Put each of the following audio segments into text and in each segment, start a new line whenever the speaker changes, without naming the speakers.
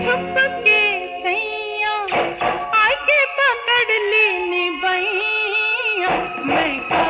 झपके सैया पकड़ लेने बैया। मैं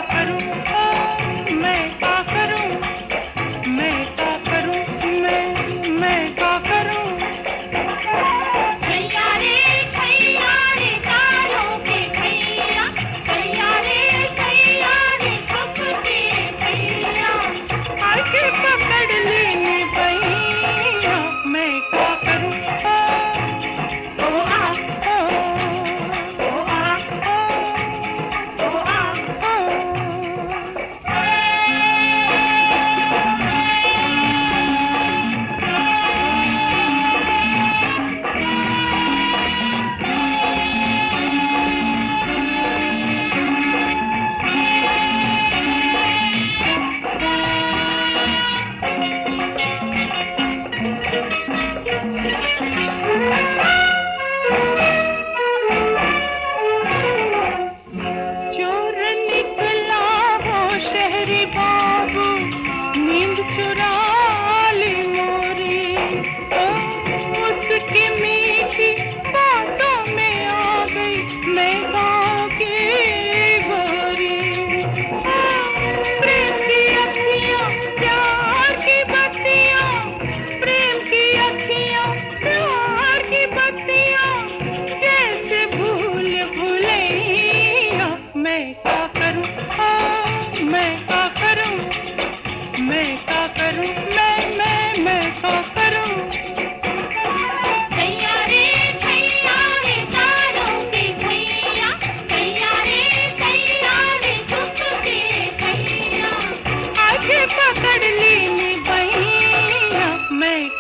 Hip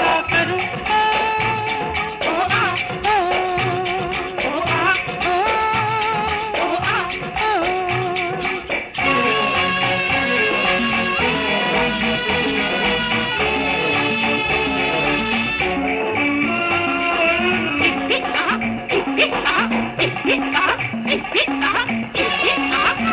hip ah hip ah hop, ah hip ah.